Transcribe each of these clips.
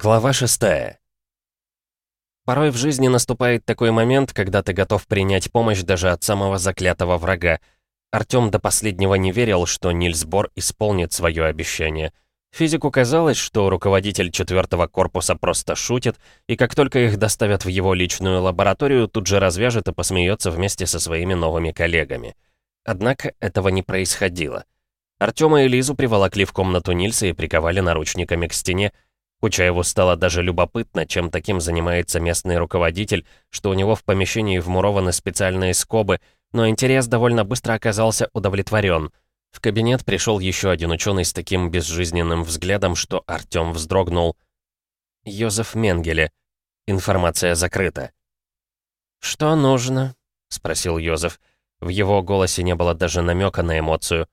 Глава 6 Порой в жизни наступает такой момент, когда ты готов принять помощь даже от самого заклятого врага. Артём до последнего не верил, что Нильс Бор исполнит свое обещание. Физику казалось, что руководитель четвертого корпуса просто шутит, и как только их доставят в его личную лабораторию, тут же развяжет и посмеется вместе со своими новыми коллегами. Однако этого не происходило. Артёма и Лизу приволокли в комнату Нильса и приковали наручниками к стене, Кучаеву стало даже любопытно, чем таким занимается местный руководитель, что у него в помещении вмурованы специальные скобы, но интерес довольно быстро оказался удовлетворен. В кабинет пришел еще один ученый с таким безжизненным взглядом, что Артем вздрогнул. Йозеф Менгеле. Информация закрыта. «Что нужно?» — спросил Йозеф. В его голосе не было даже намека на эмоцию.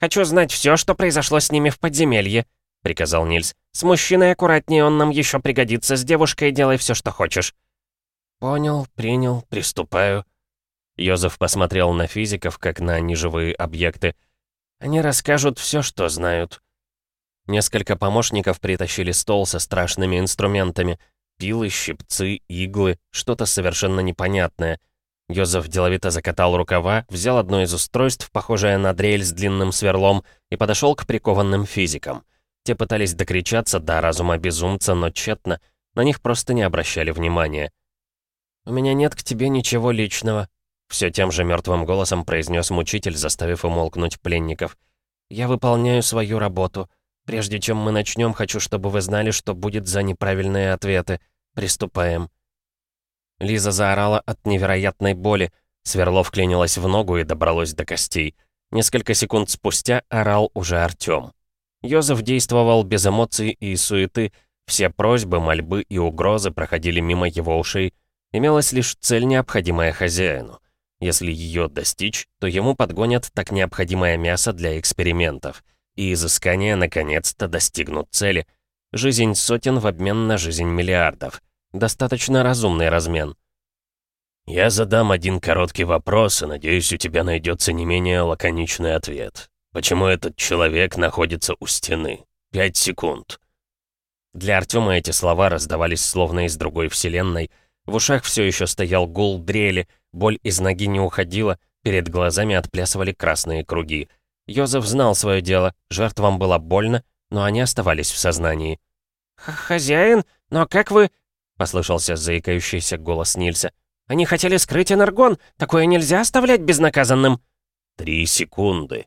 «Хочу знать все, что произошло с ними в подземелье», — приказал Нильс. «С мужчиной аккуратнее, он нам еще пригодится. С девушкой делай все, что хочешь». «Понял, принял, приступаю». Йозеф посмотрел на физиков, как на неживые объекты. «Они расскажут все, что знают». Несколько помощников притащили стол со страшными инструментами. Пилы, щипцы, иглы, что-то совершенно непонятное. Йозеф деловито закатал рукава, взял одно из устройств, похожее на дрель с длинным сверлом, и подошел к прикованным физикам. Те пытались докричаться до разума безумца, но тщетно. На них просто не обращали внимания. «У меня нет к тебе ничего личного», — все тем же мертвым голосом произнес мучитель, заставив умолкнуть пленников. «Я выполняю свою работу. Прежде чем мы начнем, хочу, чтобы вы знали, что будет за неправильные ответы. Приступаем». Лиза заорала от невероятной боли. Сверло вклинилось в ногу и добралось до костей. Несколько секунд спустя орал уже Артём. Йозеф действовал без эмоций и суеты, все просьбы, мольбы и угрозы проходили мимо его ушей. Имелась лишь цель, необходимая хозяину. Если ее достичь, то ему подгонят так необходимое мясо для экспериментов. И изыскания наконец-то достигнут цели. Жизнь сотен в обмен на жизнь миллиардов. Достаточно разумный размен. «Я задам один короткий вопрос, и надеюсь, у тебя найдется не менее лаконичный ответ. Почему этот человек находится у стены? Пять секунд. Для Артема эти слова раздавались словно из другой вселенной. В ушах все еще стоял гул дрели, боль из ноги не уходила, перед глазами отплясывали красные круги. Йозеф знал свое дело, жертвам было больно, но они оставались в сознании. «Хозяин? Но как вы...» — послышался заикающийся голос Нильса. «Они хотели скрыть энергон. Такое нельзя оставлять безнаказанным». «Три секунды»,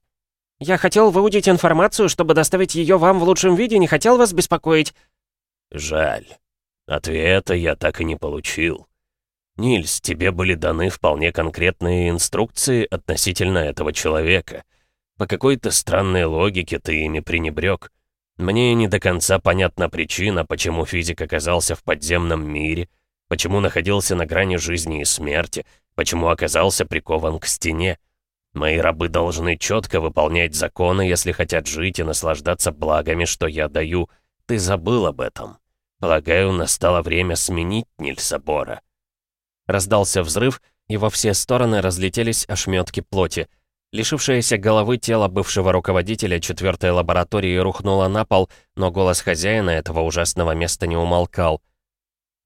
я хотел выудить информацию, чтобы доставить ее вам в лучшем виде, не хотел вас беспокоить». «Жаль. Ответа я так и не получил. Нильс, тебе были даны вполне конкретные инструкции относительно этого человека. По какой-то странной логике ты ими пренебрег. Мне не до конца понятна причина, почему физик оказался в подземном мире, почему находился на грани жизни и смерти, почему оказался прикован к стене. Мои рабы должны четко выполнять законы, если хотят жить и наслаждаться благами, что я даю. Ты забыл об этом. Полагаю, настало время сменить Нильсобора. Раздался взрыв, и во все стороны разлетелись ошметки плоти. Лишившееся головы тело бывшего руководителя четвертой лаборатории рухнуло на пол, но голос хозяина этого ужасного места не умолкал.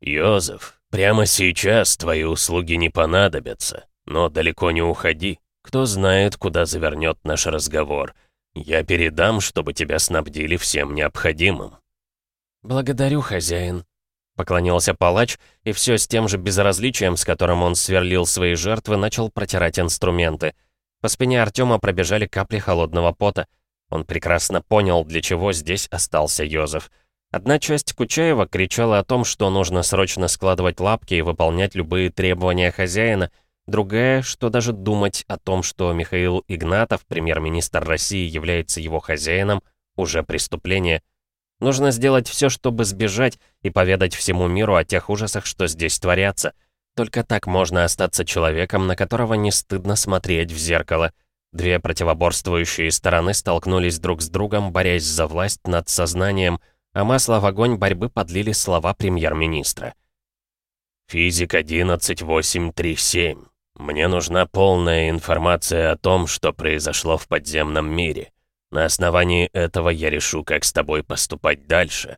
«Йозеф, прямо сейчас твои услуги не понадобятся, но далеко не уходи. Кто знает, куда завернет наш разговор. Я передам, чтобы тебя снабдили всем необходимым». «Благодарю, хозяин», — поклонился палач, и все с тем же безразличием, с которым он сверлил свои жертвы, начал протирать инструменты. По спине Артема пробежали капли холодного пота. Он прекрасно понял, для чего здесь остался Йозеф. Одна часть Кучаева кричала о том, что нужно срочно складывать лапки и выполнять любые требования хозяина — Другая, что даже думать о том, что Михаил Игнатов, премьер-министр России, является его хозяином, уже преступление. Нужно сделать все, чтобы сбежать и поведать всему миру о тех ужасах, что здесь творятся. Только так можно остаться человеком, на которого не стыдно смотреть в зеркало. Две противоборствующие стороны столкнулись друг с другом, борясь за власть над сознанием, а масло в огонь борьбы подлили слова премьер-министра. «Физик 11837. Мне нужна полная информация о том, что произошло в подземном мире. На основании этого я решу, как с тобой поступать дальше».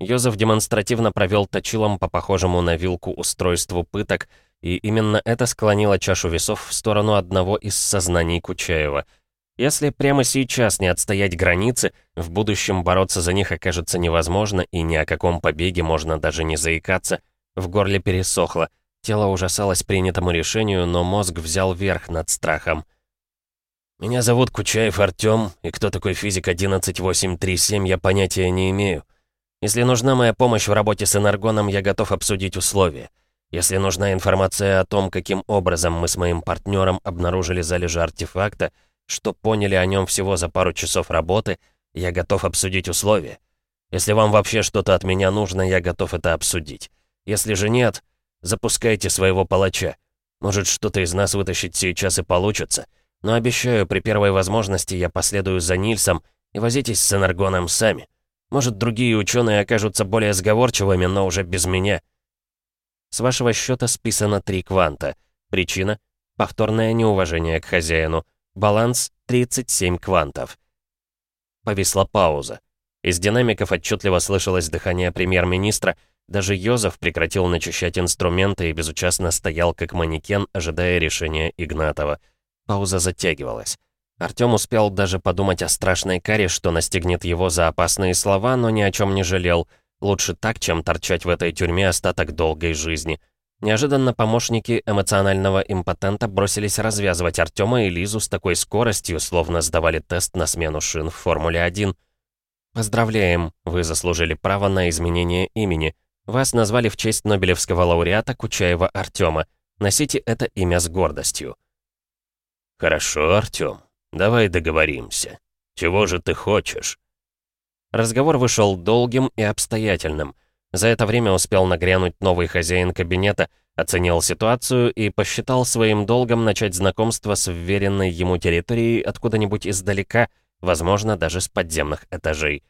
Йозеф демонстративно провел точилом по похожему на вилку устройству пыток, и именно это склонило чашу весов в сторону одного из сознаний Кучаева. Если прямо сейчас не отстоять границы, в будущем бороться за них окажется невозможно, и ни о каком побеге можно даже не заикаться. В горле пересохло, тело ужасалось принятому решению, но мозг взял верх над страхом. «Меня зовут Кучаев Артём, и кто такой физик 11837, я понятия не имею. Если нужна моя помощь в работе с энергоном, я готов обсудить условия. Если нужна информация о том, каким образом мы с моим партнером обнаружили залежи артефакта, что поняли о нем всего за пару часов работы, я готов обсудить условия. Если вам вообще что-то от меня нужно, я готов это обсудить. Если же нет, запускайте своего палача. Может, что-то из нас вытащить сейчас и получится. Но обещаю, при первой возможности я последую за Нильсом и возитесь с энергоном сами. Может, другие ученые окажутся более сговорчивыми, но уже без меня. С вашего счета списано три кванта. Причина — повторное неуважение к хозяину. Баланс — 37 квантов. Повисла пауза. Из динамиков отчетливо слышалось дыхание премьер-министра. Даже Йозеф прекратил начищать инструменты и безучастно стоял как манекен, ожидая решения Игнатова. Пауза затягивалась. Артём успел даже подумать о страшной каре, что настигнет его за опасные слова, но ни о чем не жалел. Лучше так, чем торчать в этой тюрьме остаток долгой жизни. Неожиданно помощники эмоционального импотента бросились развязывать Артёма и Лизу с такой скоростью, словно сдавали тест на смену шин в Формуле-1. «Поздравляем, вы заслужили право на изменение имени. Вас назвали в честь Нобелевского лауреата Кучаева Артёма. Носите это имя с гордостью». «Хорошо, Артём. Давай договоримся. Чего же ты хочешь?» Разговор вышел долгим и обстоятельным. За это время успел нагрянуть новый хозяин кабинета, оценил ситуацию и посчитал своим долгом начать знакомство с вверенной ему территорией откуда-нибудь издалека, возможно, даже с подземных этажей.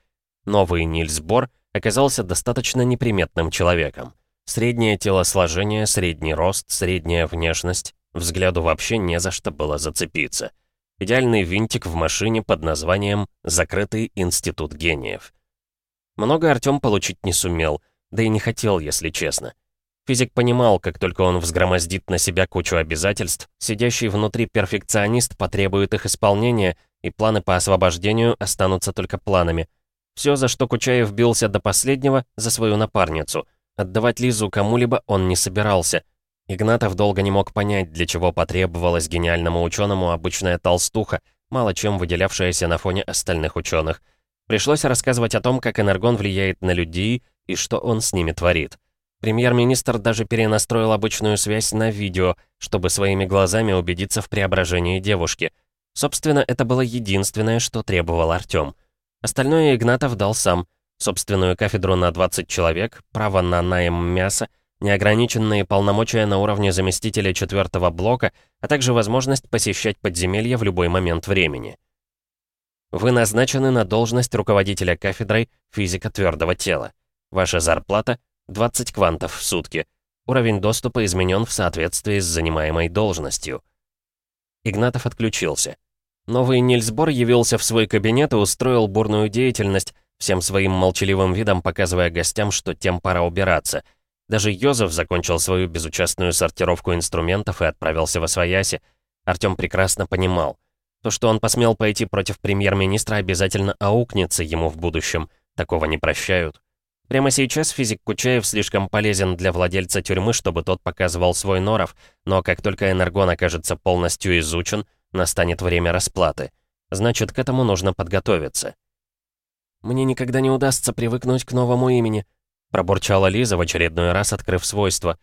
Новый Нильс Бор оказался достаточно неприметным человеком. Среднее телосложение, средний рост, средняя внешность. Взгляду вообще не за что было зацепиться. Идеальный винтик в машине под названием «Закрытый институт гениев». Много Артём получить не сумел, да и не хотел, если честно. Физик понимал, как только он взгромоздит на себя кучу обязательств, сидящий внутри перфекционист потребует их исполнения, и планы по освобождению останутся только планами. Все, за что Кучаев бился до последнего, за свою напарницу. Отдавать Лизу кому-либо он не собирался — Игнатов долго не мог понять, для чего потребовалась гениальному ученому обычная толстуха, мало чем выделявшаяся на фоне остальных ученых. Пришлось рассказывать о том, как энергон влияет на людей и что он с ними творит. Премьер-министр даже перенастроил обычную связь на видео, чтобы своими глазами убедиться в преображении девушки. Собственно, это было единственное, что требовал Артём. Остальное Игнатов дал сам. Собственную кафедру на 20 человек, право на найм мяса, неограниченные полномочия на уровне заместителя четвертого блока, а также возможность посещать подземелья в любой момент времени. Вы назначены на должность руководителя кафедрой физика твердого тела. Ваша зарплата — 20 квантов в сутки. Уровень доступа изменен в соответствии с занимаемой должностью. Игнатов отключился. Новый Нильсбор явился в свой кабинет и устроил бурную деятельность, всем своим молчаливым видом показывая гостям, что тем пора убираться — даже Йозеф закончил свою безучастную сортировку инструментов и отправился во свояси. Артём прекрасно понимал. То, что он посмел пойти против премьер-министра, обязательно аукнется ему в будущем. Такого не прощают. Прямо сейчас физик Кучаев слишком полезен для владельца тюрьмы, чтобы тот показывал свой норов, но как только энергон окажется полностью изучен, настанет время расплаты. Значит, к этому нужно подготовиться. «Мне никогда не удастся привыкнуть к новому имени», Пробурчала Лиза в очередной раз, открыв свойства.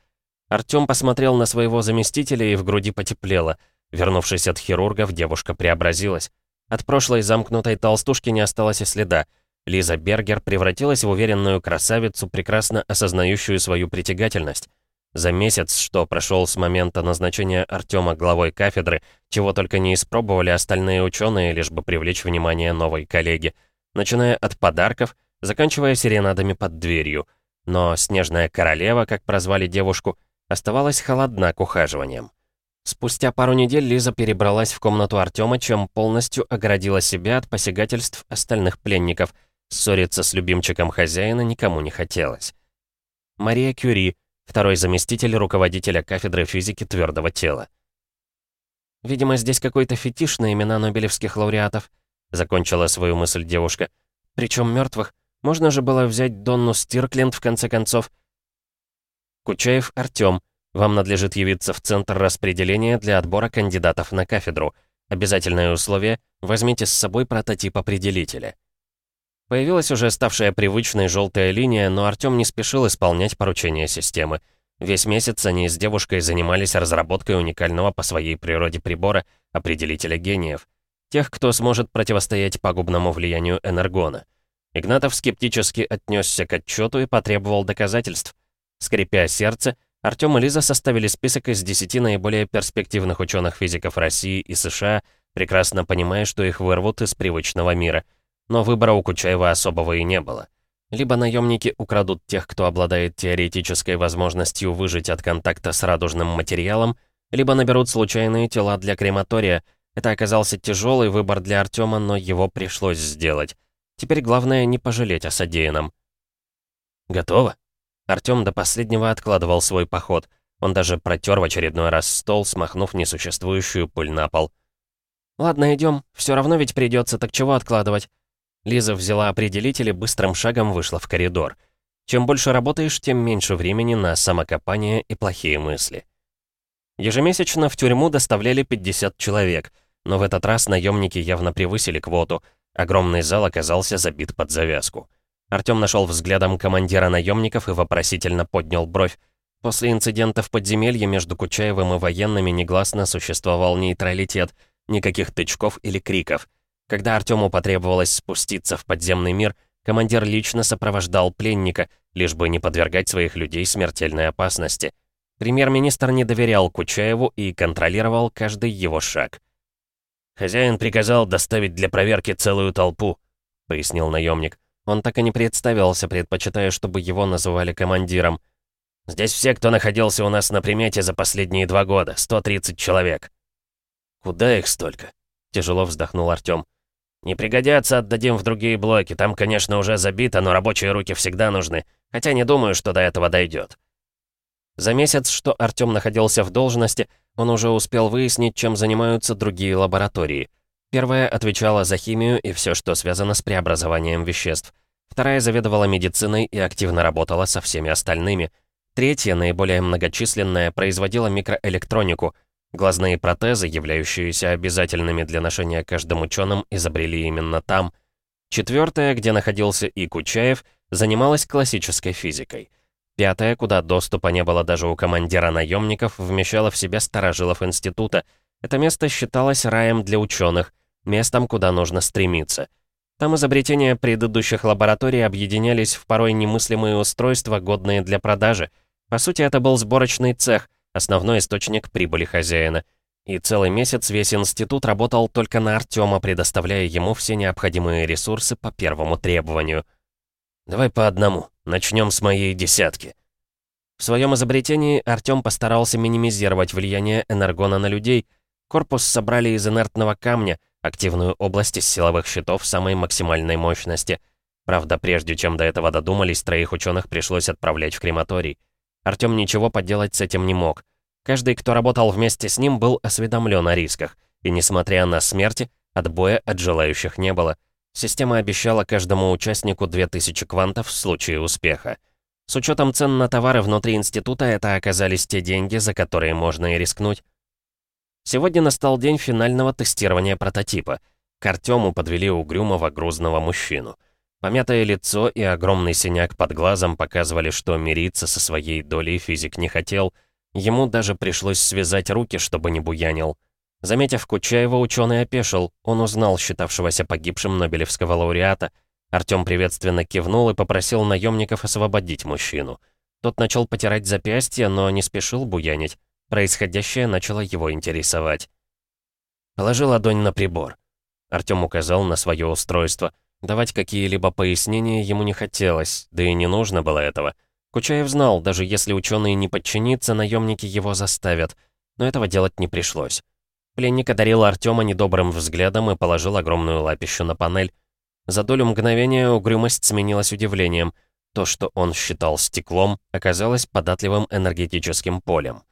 Артём посмотрел на своего заместителя и в груди потеплело. Вернувшись от хирургов, девушка преобразилась. От прошлой замкнутой толстушки не осталось и следа. Лиза Бергер превратилась в уверенную красавицу, прекрасно осознающую свою притягательность. За месяц, что прошел с момента назначения Артема главой кафедры, чего только не испробовали остальные ученые, лишь бы привлечь внимание новой коллеги. Начиная от подарков, заканчивая серенадами под дверью. Но снежная королева, как прозвали девушку, оставалась холодна к ухаживаниям. Спустя пару недель Лиза перебралась в комнату Артема, чем полностью оградила себя от посягательств остальных пленников. Ссориться с любимчиком хозяина никому не хотелось. Мария Кюри, второй заместитель руководителя кафедры физики твердого тела. «Видимо, здесь какой-то фетиш на имена нобелевских лауреатов», закончила свою мысль девушка. «Причем мертвых. Можно же было взять Донну Стиркленд в конце концов». Кучаев Артём. Вам надлежит явиться в центр распределения для отбора кандидатов на кафедру. Обязательное условие — возьмите с собой прототип определителя. Появилась уже ставшая привычной желтая линия, но Артём не спешил исполнять поручения системы. Весь месяц они с девушкой занимались разработкой уникального по своей природе прибора определителя гениев. Тех, кто сможет противостоять пагубному влиянию энергона. Игнатов скептически отнесся к отчету и потребовал доказательств. Скрипя сердце, Артём и Лиза составили список из 10 наиболее перспективных ученых-физиков России и США, прекрасно понимая, что их вырвут из привычного мира — но выбора у Кучаева особого и не было. Либо наемники украдут тех, кто обладает теоретической возможностью выжить от контакта с радужным материалом, либо наберут случайные тела для крематория. Это оказался тяжелый выбор для Артема, но его пришлось сделать. Теперь главное не пожалеть о содеянном. «Готово?» Артем до последнего откладывал свой поход. Он даже протер в очередной раз стол, смахнув несуществующую пыль на пол. «Ладно, идем. Все равно ведь придется, так чего откладывать?» Лиза взяла определитель и быстрым шагом вышла в коридор. Чем больше работаешь, тем меньше времени на самокопание и плохие мысли. Ежемесячно в тюрьму доставляли 50 человек, но в этот раз наемники явно превысили квоту. Огромный зал оказался забит под завязку. Артём нашел взглядом командира наемников и вопросительно поднял бровь. После инцидента в подземелье между Кучаевым и военными негласно существовал нейтралитет, никаких тычков или криков. Когда Артему потребовалось спуститься в подземный мир, командир лично сопровождал пленника, лишь бы не подвергать своих людей смертельной опасности. Премьер-министр не доверял Кучаеву и контролировал каждый его шаг. «Хозяин приказал доставить для проверки целую толпу», — пояснил наемник. Он так и не представился, предпочитая, чтобы его называли командиром. «Здесь все, кто находился у нас на примете за последние два года, 130 человек». «Куда их столько?» — тяжело вздохнул Артём. «Не пригодятся, отдадим в другие блоки. Там, конечно, уже забито, но рабочие руки всегда нужны. Хотя не думаю, что до этого дойдет. За месяц, что Артём находился в должности, он уже успел выяснить, чем занимаются другие лаборатории. Первая отвечала за химию и все, что связано с преобразованием веществ. Вторая заведовала медициной и активно работала со всеми остальными. Третья, наиболее многочисленная, производила микроэлектронику, Глазные протезы, являющиеся обязательными для ношения каждым ученым, изобрели именно там. Четвертая, где находился и Кучаев, занималась классической физикой. Пятая, куда доступа не было даже у командира наемников, вмещала в себя старожилов института. Это место считалось раем для ученых, местом, куда нужно стремиться. Там изобретения предыдущих лабораторий объединялись в порой немыслимые устройства, годные для продажи. По сути, это был сборочный цех, основной источник прибыли хозяина. И целый месяц весь институт работал только на Артема, предоставляя ему все необходимые ресурсы по первому требованию. «Давай по одному. Начнем с моей десятки». В своем изобретении Артем постарался минимизировать влияние энергона на людей. Корпус собрали из инертного камня, активную область из силовых щитов самой максимальной мощности. Правда, прежде чем до этого додумались, троих ученых пришлось отправлять в крематорий. Артём ничего поделать с этим не мог. Каждый, кто работал вместе с ним, был осведомлен о рисках. И несмотря на смерти, отбоя от желающих не было. Система обещала каждому участнику 2000 квантов в случае успеха. С учетом цен на товары внутри института, это оказались те деньги, за которые можно и рискнуть. Сегодня настал день финального тестирования прототипа. К Артему подвели угрюмого грузного мужчину. Помятое лицо и огромный синяк под глазом показывали, что мириться со своей долей физик не хотел. Ему даже пришлось связать руки, чтобы не буянил. Заметив Кучаева, ученый опешил. Он узнал считавшегося погибшим Нобелевского лауреата. Артём приветственно кивнул и попросил наемников освободить мужчину. Тот начал потирать запястье, но не спешил буянить. Происходящее начало его интересовать. Положил ладонь на прибор. Артём указал на свое устройство — Давать какие-либо пояснения ему не хотелось, да и не нужно было этого. Кучаев знал, даже если ученый не подчинится, наемники его заставят. Но этого делать не пришлось. Пленник одарил Артема недобрым взглядом и положил огромную лапищу на панель. За долю мгновения угрюмость сменилась удивлением. То, что он считал стеклом, оказалось податливым энергетическим полем.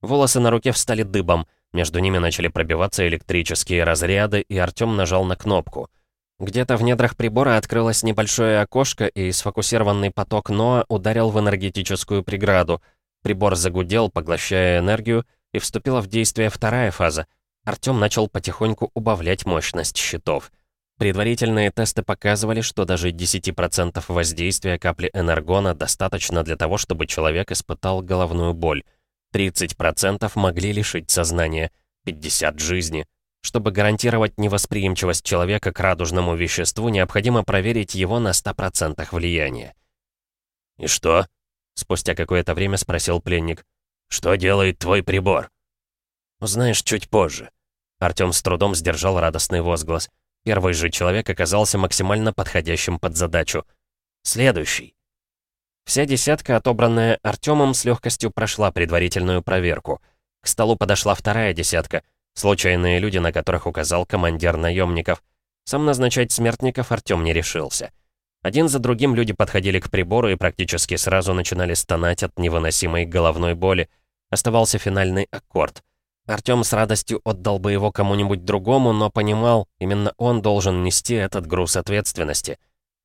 Волосы на руке встали дыбом, между ними начали пробиваться электрические разряды, и Артём нажал на кнопку. Где-то в недрах прибора открылось небольшое окошко, и сфокусированный поток Ноа ударил в энергетическую преграду. Прибор загудел, поглощая энергию, и вступила в действие вторая фаза. Артём начал потихоньку убавлять мощность щитов. Предварительные тесты показывали, что даже 10% воздействия капли энергона достаточно для того, чтобы человек испытал головную боль. 30% могли лишить сознания, 50% — жизни. Чтобы гарантировать невосприимчивость человека к радужному веществу, необходимо проверить его на 100% влияния. «И что?» — спустя какое-то время спросил пленник. «Что делает твой прибор?» «Узнаешь чуть позже». Артём с трудом сдержал радостный возглас. Первый же человек оказался максимально подходящим под задачу. Следующий. Вся десятка, отобранная Артемом, с легкостью прошла предварительную проверку. К столу подошла вторая десятка. Случайные люди, на которых указал командир наемников. Сам назначать смертников Артем не решился. Один за другим люди подходили к прибору и практически сразу начинали стонать от невыносимой головной боли. Оставался финальный аккорд. Артём с радостью отдал бы его кому-нибудь другому, но понимал, именно он должен нести этот груз ответственности.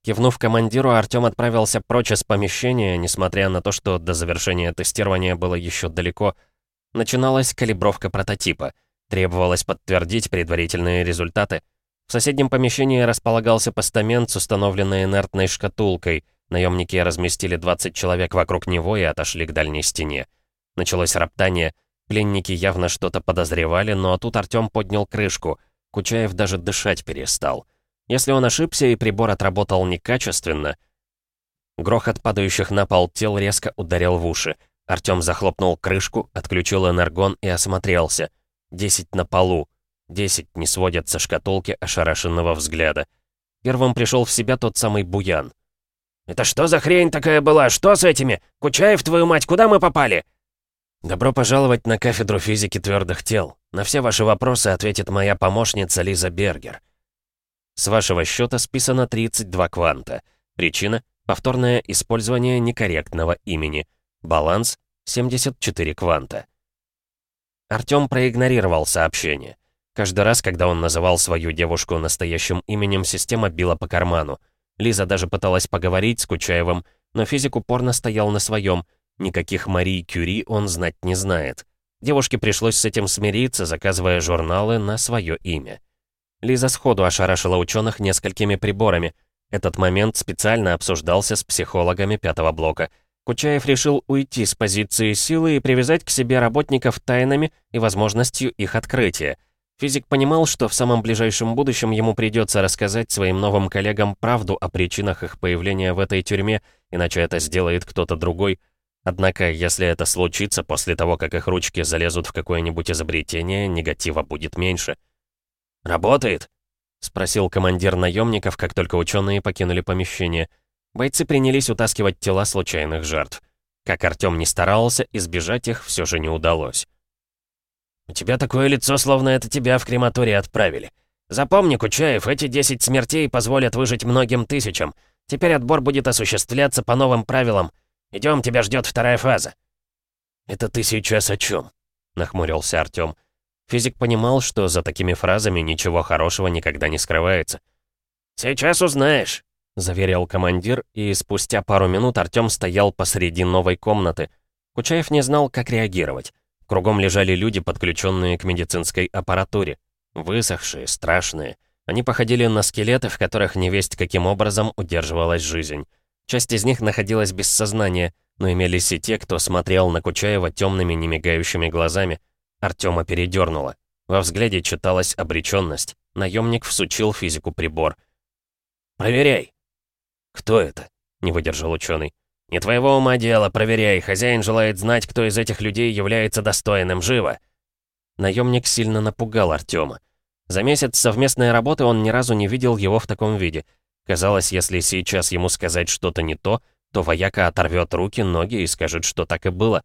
Кивнув командиру, Артём отправился прочь из помещения, несмотря на то, что до завершения тестирования было еще далеко. Начиналась калибровка прототипа. Требовалось подтвердить предварительные результаты. В соседнем помещении располагался постамент с установленной инертной шкатулкой. Наемники разместили 20 человек вокруг него и отошли к дальней стене. Началось роптание — Пленники явно что-то подозревали, но тут Артём поднял крышку. Кучаев даже дышать перестал. Если он ошибся и прибор отработал некачественно... Грохот падающих на пол тел резко ударил в уши. Артём захлопнул крышку, отключил энергон и осмотрелся. Десять на полу. Десять не сводят со шкатулки ошарашенного взгляда. Первым пришел в себя тот самый Буян. «Это что за хрень такая была? Что с этими? Кучаев, твою мать, куда мы попали?» «Добро пожаловать на кафедру физики твердых тел. На все ваши вопросы ответит моя помощница Лиза Бергер. С вашего счета списано 32 кванта. Причина — повторное использование некорректного имени. Баланс — 74 кванта». Артём проигнорировал сообщение. Каждый раз, когда он называл свою девушку настоящим именем, система била по карману. Лиза даже пыталась поговорить с Кучаевым, но физик упорно стоял на своем — Никаких Марии Кюри он знать не знает. Девушке пришлось с этим смириться, заказывая журналы на свое имя. Лиза сходу ошарашила ученых несколькими приборами. Этот момент специально обсуждался с психологами пятого блока. Кучаев решил уйти с позиции силы и привязать к себе работников тайнами и возможностью их открытия. Физик понимал, что в самом ближайшем будущем ему придется рассказать своим новым коллегам правду о причинах их появления в этой тюрьме, иначе это сделает кто-то другой — Однако, если это случится после того, как их ручки залезут в какое-нибудь изобретение, негатива будет меньше. «Работает?» — спросил командир наемников, как только ученые покинули помещение. Бойцы принялись утаскивать тела случайных жертв. Как Артём не старался, избежать их все же не удалось. «У тебя такое лицо, словно это тебя в крематорий отправили. Запомни, Кучаев, эти 10 смертей позволят выжить многим тысячам. Теперь отбор будет осуществляться по новым правилам — Идем, тебя ждет вторая фаза». «Это ты сейчас о чем? нахмурился Артём. Физик понимал, что за такими фразами ничего хорошего никогда не скрывается. «Сейчас узнаешь», — заверил командир, и спустя пару минут Артём стоял посреди новой комнаты. Кучаев не знал, как реагировать. Кругом лежали люди, подключенные к медицинской аппаратуре. Высохшие, страшные. Они походили на скелеты, в которых невесть каким образом удерживалась жизнь. Часть из них находилась без сознания, но имелись и те, кто смотрел на Кучаева темными, немигающими глазами. Артема передернуло. Во взгляде читалась обреченность. Наемник всучил физику прибор. «Проверяй!» «Кто это?» — не выдержал ученый. «Не твоего ума дело, проверяй. Хозяин желает знать, кто из этих людей является достойным. Живо!» Наемник сильно напугал Артема. За месяц совместной работы он ни разу не видел его в таком виде — Казалось, если сейчас ему сказать что-то не то, то вояка оторвет руки, ноги и скажет, что так и было.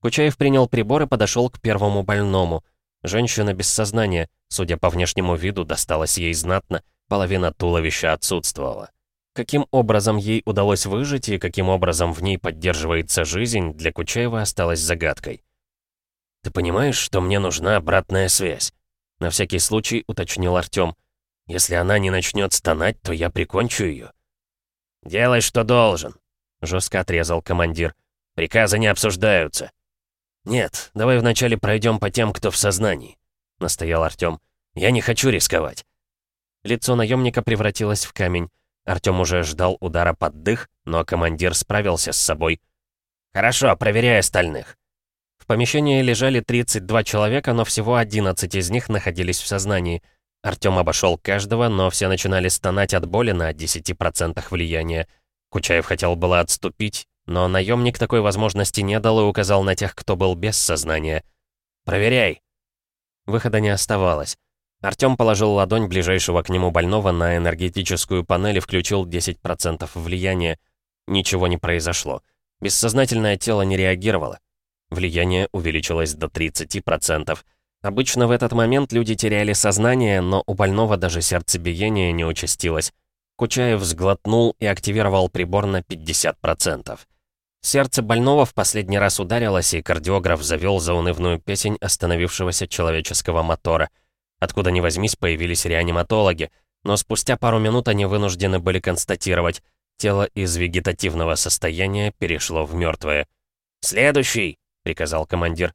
Кучаев принял прибор и подошел к первому больному. Женщина без сознания, судя по внешнему виду, досталась ей знатно, половина туловища отсутствовала. Каким образом ей удалось выжить и каким образом в ней поддерживается жизнь, для Кучаева осталось загадкой. «Ты понимаешь, что мне нужна обратная связь?» На всякий случай уточнил Артём. «Если она не начнет стонать, то я прикончу ее». «Делай, что должен», — жестко отрезал командир. «Приказы не обсуждаются». «Нет, давай вначале пройдем по тем, кто в сознании», — настоял Артём. «Я не хочу рисковать». Лицо наемника превратилось в камень. Артём уже ждал удара под дых, но командир справился с собой. «Хорошо, проверяй остальных». В помещении лежали 32 человека, но всего 11 из них находились в сознании. Артём обошел каждого, но все начинали стонать от боли на 10% влияния. Кучаев хотел было отступить, но наемник такой возможности не дал и указал на тех, кто был без сознания. «Проверяй!» Выхода не оставалось. Артём положил ладонь ближайшего к нему больного на энергетическую панель и включил 10% влияния. Ничего не произошло. Бессознательное тело не реагировало. Влияние увеличилось до 30%. Обычно в этот момент люди теряли сознание, но у больного даже сердцебиение не участилось. Кучаев сглотнул и активировал прибор на 50%. Сердце больного в последний раз ударилось, и кардиограф завел заунывную песень остановившегося человеческого мотора — Откуда ни возьмись, появились реаниматологи, но спустя пару минут они вынуждены были констатировать, тело из вегетативного состояния перешло в мертвое. «Следующий!» — приказал командир.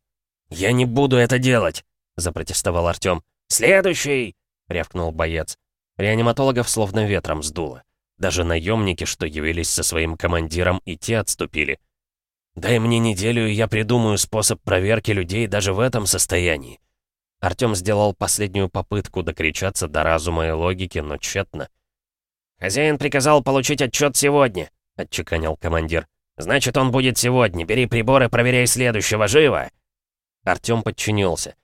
«Я не буду это делать!» — запротестовал Артём. «Следующий!» — рявкнул боец. Реаниматологов словно ветром сдуло. Даже наемники, что явились со своим командиром, и те отступили. «Дай мне неделю, и я придумаю способ проверки людей даже в этом состоянии», Артём сделал последнюю попытку докричаться до разума и логики, но тщетно. «Хозяин приказал получить отчет сегодня», — отчеканил командир. «Значит, он будет сегодня. Бери приборы, проверяй следующего. Живо!» Артём подчинился.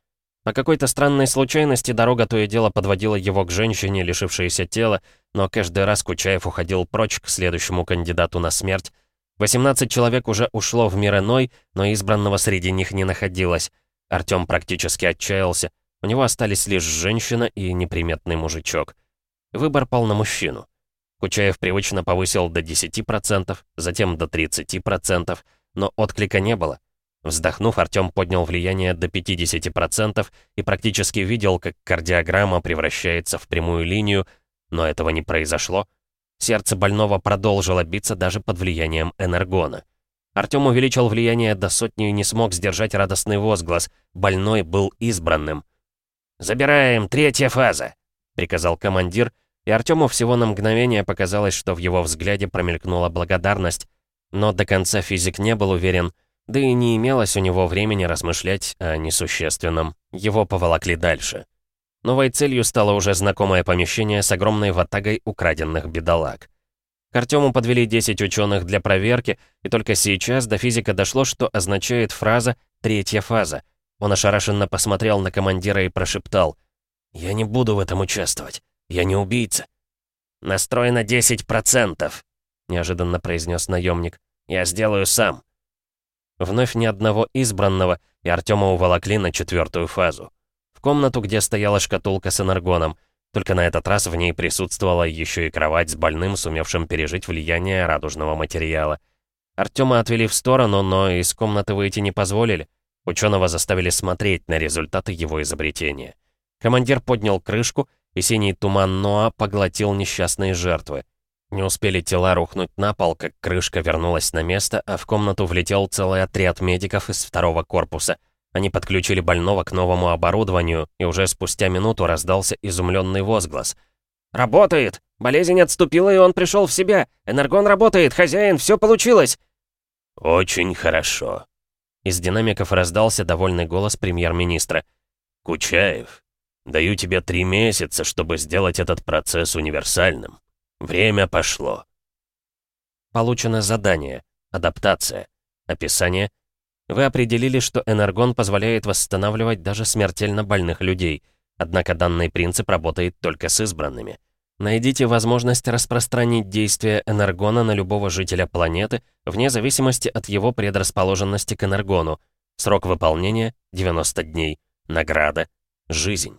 По какой-то странной случайности дорога то и дело подводила его к женщине, лишившейся тела, но каждый раз Кучаев уходил прочь к следующему кандидату на смерть. 18 человек уже ушло в мир иной, но избранного среди них не находилось. Артём практически отчаялся. У него остались лишь женщина и неприметный мужичок. Выбор пал на мужчину. Кучаев привычно повысил до 10%, затем до 30%, но отклика не было. Вздохнув, Артём поднял влияние до 50% и практически видел, как кардиограмма превращается в прямую линию, но этого не произошло. Сердце больного продолжило биться даже под влиянием энергона. Артём увеличил влияние до сотни и не смог сдержать радостный возглас. Больной был избранным. «Забираем, третья фаза!» — приказал командир, и Артёму всего на мгновение показалось, что в его взгляде промелькнула благодарность. Но до конца физик не был уверен, да и не имелось у него времени размышлять о несущественном. Его поволокли дальше. Новой целью стало уже знакомое помещение с огромной ватагой украденных бедолаг. К Артему подвели 10 ученых для проверки, и только сейчас до физика дошло, что означает фраза «третья фаза». Он ошарашенно посмотрел на командира и прошептал «Я не буду в этом участвовать. Я не убийца». «Настрой на 10%, — неожиданно произнес наемник. «Я сделаю сам». Вновь ни одного избранного, и Артема уволокли на четвертую фазу. В комнату, где стояла шкатулка с энергоном. Только на этот раз в ней присутствовала еще и кровать с больным, сумевшим пережить влияние радужного материала. Артема отвели в сторону, но из комнаты выйти не позволили. Ученого заставили смотреть на результаты его изобретения. Командир поднял крышку, и синий туман Ноа поглотил несчастные жертвы. Не успели тела рухнуть на пол, как крышка вернулась на место, а в комнату влетел целый отряд медиков из второго корпуса — они подключили больного к новому оборудованию, и уже спустя минуту раздался изумленный возглас. «Работает! Болезнь отступила, и он пришел в себя! Энергон работает! Хозяин, все получилось!» «Очень хорошо!» Из динамиков раздался довольный голос премьер-министра. «Кучаев, даю тебе три месяца, чтобы сделать этот процесс универсальным. Время пошло». Получено задание. Адаптация. Описание — вы определили, что энергон позволяет восстанавливать даже смертельно больных людей, однако данный принцип работает только с избранными. Найдите возможность распространить действие энергона на любого жителя планеты, вне зависимости от его предрасположенности к энергону. Срок выполнения — 90 дней. Награда — жизнь.